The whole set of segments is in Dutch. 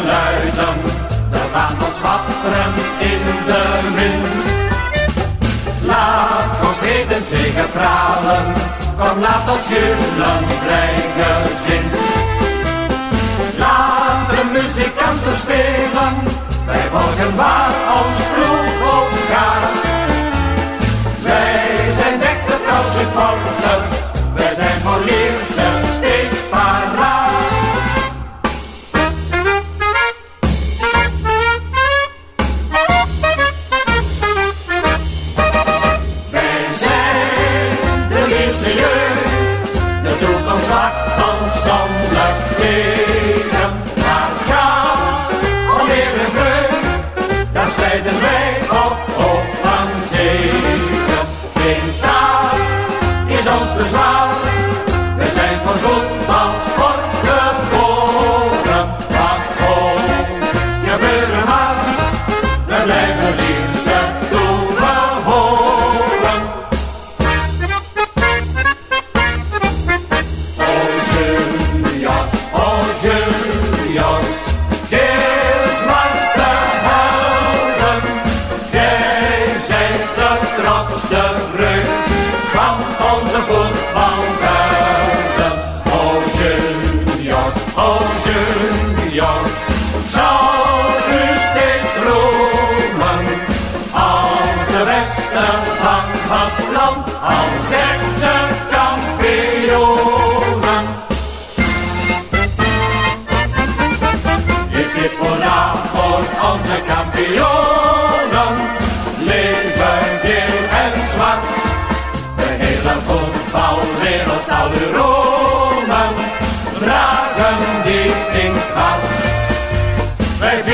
en luiden, de schapperen in de wind. Laat ons heden zeker pralen, kom laat ons jullen blij gezin. Laat de muzikanten spelen, wij volgen waar ons op. trots, de rug van onze voetbalvelden. Oh juniors, oh juniors, zou u steeds roemen als de beste van het land, als echte kampioenen. Hip hip hoera voor onze kampioenen.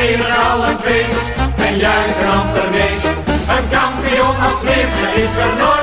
Vieren al een feest en juichen om de meest. Een kampioen als Leerse is er nooit